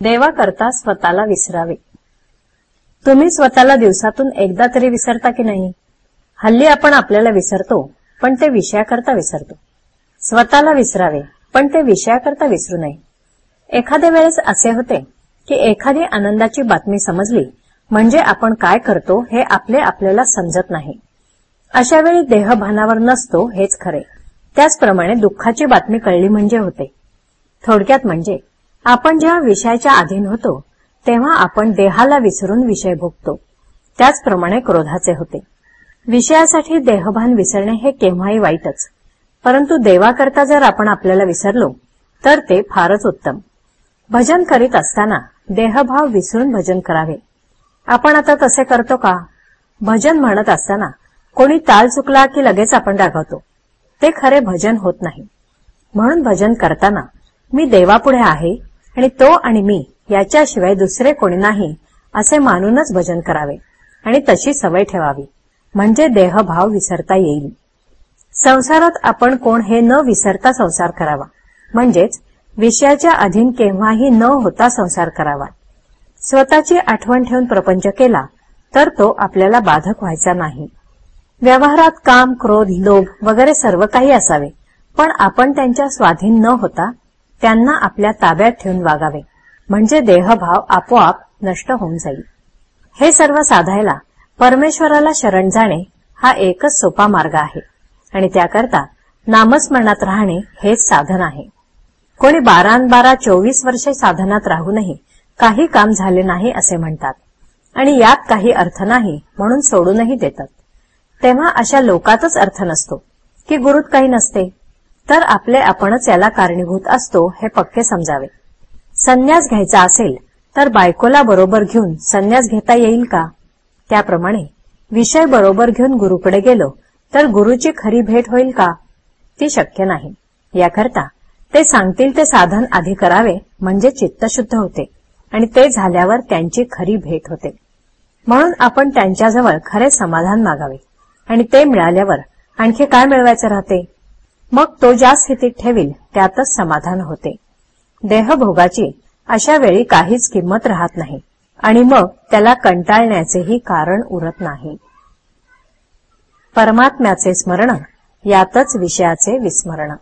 देवाकरता स्वतःला विसरावे. तुम्ही स्वतःला दिवसातून एकदा तरी विसरता की नाही? हल्ली आपण आपल्याला विसरतो पण ते विषयाकरता विसरतो. स्वतःला विसरावे पण ते विषयाकरता विसरू नये. एखाद्या वेळेस असे होते की एखादी आनंदाची बातमी समजली म्हणजे आपण काय करतो हे आपले आपल्याला समजत नाही. अशा वेळी देहभानावर नसतो हेच खरे. त्याचप्रमाणे दुःखाची बातमी कळली म्हणजे होते. थोडक्यात म्हणजे आपण जेव्हा विषयाच्या अधीन होतो तेव्हा आपण देहाला विसरून विषय भोगतो. त्याचप्रमाणे क्रोधाचे होते. विषयासाठी देहभान विसरणे हे केव्हाही वाईटच. परंतु देवाकरता जर आपण आपल्याला विसरलो तर ते फारच उत्तम. भजन करीत असताना देहभाव विसरून भजन करावे. आपण आता तसे करतो का? भजन म्हणत असताना कोणी ताल चुकला की लगेच आपण रागवतो ते खरे भजन होत नाही. म्हणून भजन करताना मी देवापुढे आहे आणि तो आणि मी याच्याशिवाय दुसरे कोणी नाही असे मानूनच भजन करावे. आणि तशी सवय ठेवावी. म्हणजे देहभाव विसरता येईल. संसारात आपण कोण हे न विसरता संसार करावा. म्हणजेच विषयाच्या अधीन केव्हाही न होता संसार करावा. स्वतःची आठवण ठेवून प्रपंच केला तर तो आपल्याला बाधक व्हायचा नाही. व्यवहारात काम क्रोध लोभ वगैरे सर्व काही असावे पण आपण त्यांच्या स्वाधीन न होता त्यांना आपल्या ताब्यात ठेवून वागावे. म्हणजे देहभाव आपोआप नष्ट होऊन जाईल. हे सर्व साधायला परमेश्वराला शरण जाणे हा एकच सोपा मार्ग आहे. आणि त्याकरता नामस्मरणात राहणे हेच साधन आहे. कोणी बारा बारा चोवीस वर्षे साधनात राहूनही काही काम झाले नाही असे म्हणतात. आणि यात काही अर्थ नाही म्हणून सोडूनही देतात. तेव्हा अशा लोकातच अर्थ नसतो की गुरुत काही नसते. तर आपले आपणच याला कारणीभूत असतो हे पक्के समजावे. संन्यास घ्यायचा असेल तर बायकोला बरोबर घेऊन संन्यास घेता येईल का? त्याप्रमाणे विषय बरोबर घेऊन गुरुकडे गेलो तर गुरुची खरी भेट होईल का? ती शक्य नाही. याकरता ते सांगतील ते साधन आधी करावे म्हणजे चित्त शुद्ध होते आणि ते झाल्यावर त्यांची खरी भेट होते. म्हणून आपण त्यांच्याजवळ खरे समाधान मागावे आणि ते मिळाल्यावर आणखी काय मिळवायचे राहते? मग तो ज्या स्थितीत ठेवील त्यातच समाधान होते. देहभोगाची अशा वेळी काहीच किंमत राहत नाही आणि मग त्याला कंटाळण्याचेही कारण उरत नाही. परमात्म्याचे स्मरण यातच विषयाचे विस्मरण.